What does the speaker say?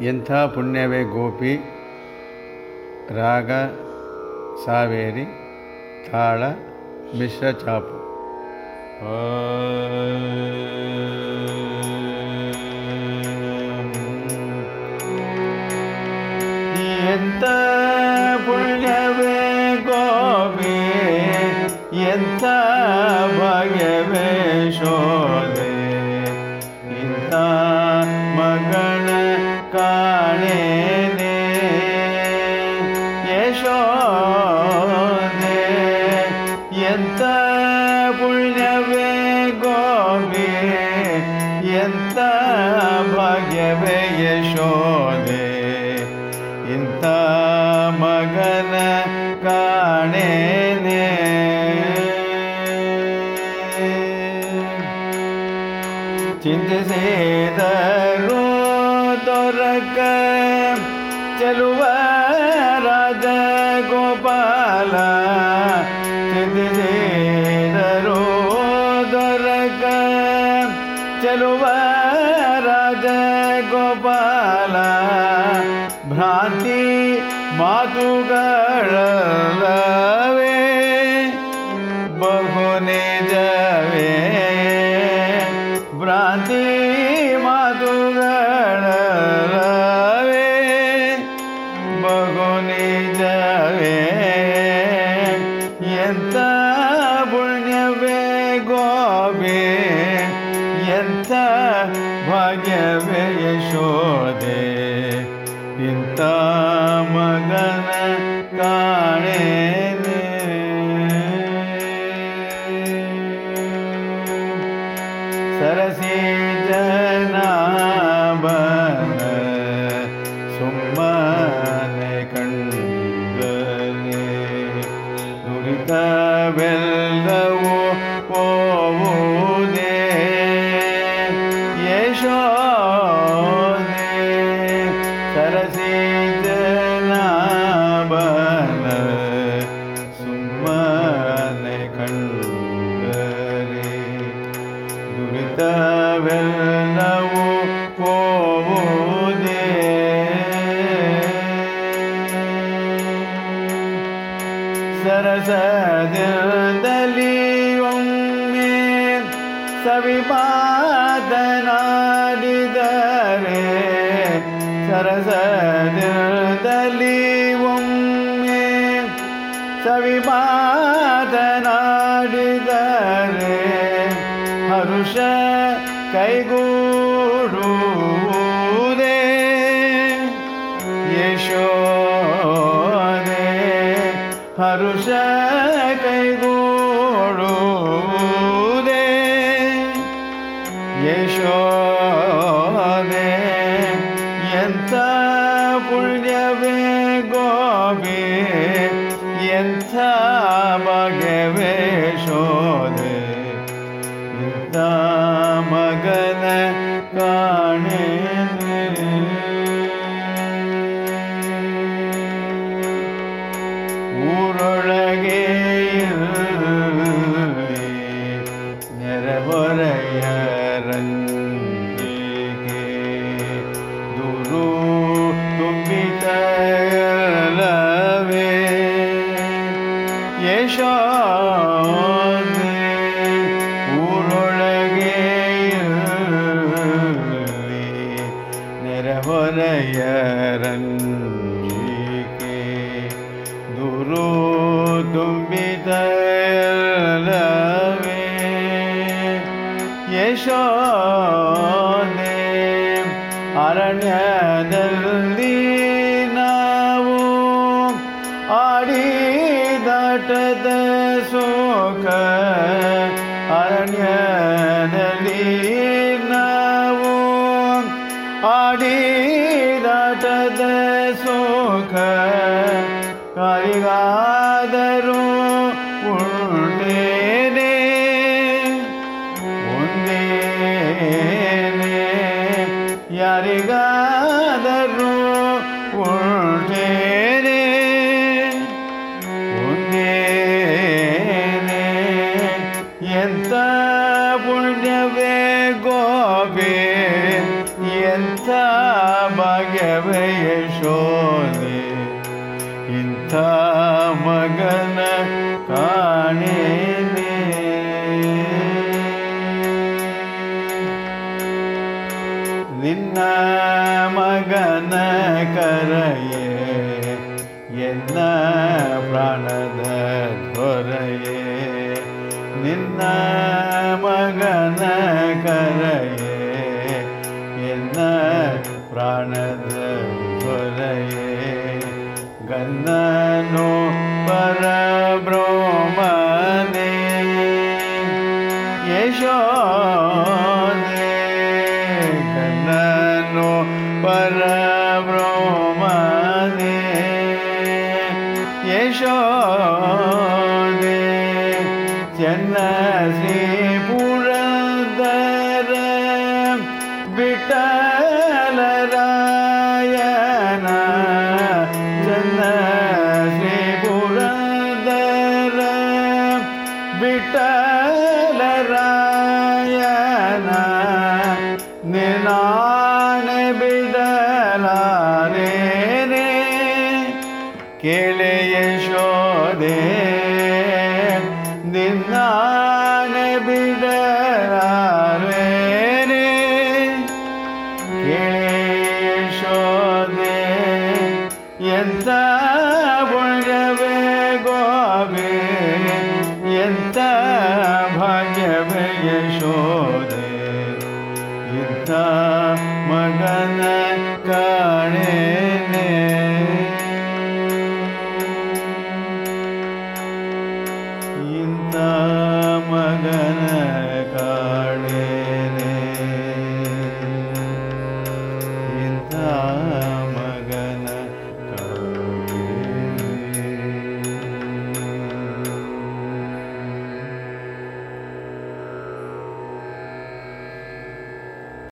ಎಂಥ ಪುಣ್ಯವೇ ಗೋಪಿ ರಾಗ ಸಾವೇರಿ ತಾಳ ಮಿಶ್ರ ಚಾಪು ಎಂತ ಪುಣ್ಯವೇ ಗೋಪಿ ಎಂಥ ಚಿಂತಿಸಿದರು ದೊರಕ ಚೆಲುವ ರಾಜ ಗೋಪಾಲ. ಚಿಂತಿಸಿದರು ದೊರಕ ಚೆಲುವ ನಿಜವೇ ಎಂತ ಪುಣ್ಯವೇ ಗೋಬೆ? ಎಂತ ಭಾಗ್ಯವೇ ಯಶೋದೆ ಇಂಥ ಮಗನ ಸವಿಮಾತನಾಡಿದರೆ ಸರಸದಲ್ಲಿ ಒಮ್ಮೆ ಸವಿಮಾತನಾಡಿದರೆ ಹರುಷ ಕೈಗೂಡುವುದೇ ಯಶೋದೆ ಹರುಷ सर्वेषु ಯಶೋದೆ ಆಡಿದಾಟದ ಶೋಕ ಅರಣ್ಯದಲ್ಲಿ ನಾವು ಆಡಿದಾಟದ ಶೋಕ ಕಾರಿಗಾದರೂ ಉಂಟೇನೆ? ಒಂದೇನೆ ಯಾರಿಗಾದರೂ ನಿನ್ನ ಮಗನ ಕರೆಯೇ, ಎನ್ನ ಪ್ರಾಣದ ದೊರೆಯೇ. ನಿನ್ನ ಮಗನ ಕರೆಯೇ, ಎನ್ನ ಪ್ರಾಣದ ದೊರೆಯೇ. ಗನ್ನನು ಪರಬ್ರಹ್ಮನೇ ಯಶೋದೆ சென்னசி புழந்தர விட்டலராயன? சென்னசி புழந்தர விட்டலராயன? நிலான பிதலாரே கேளைய சோதே बिडरा एष शो दे यदा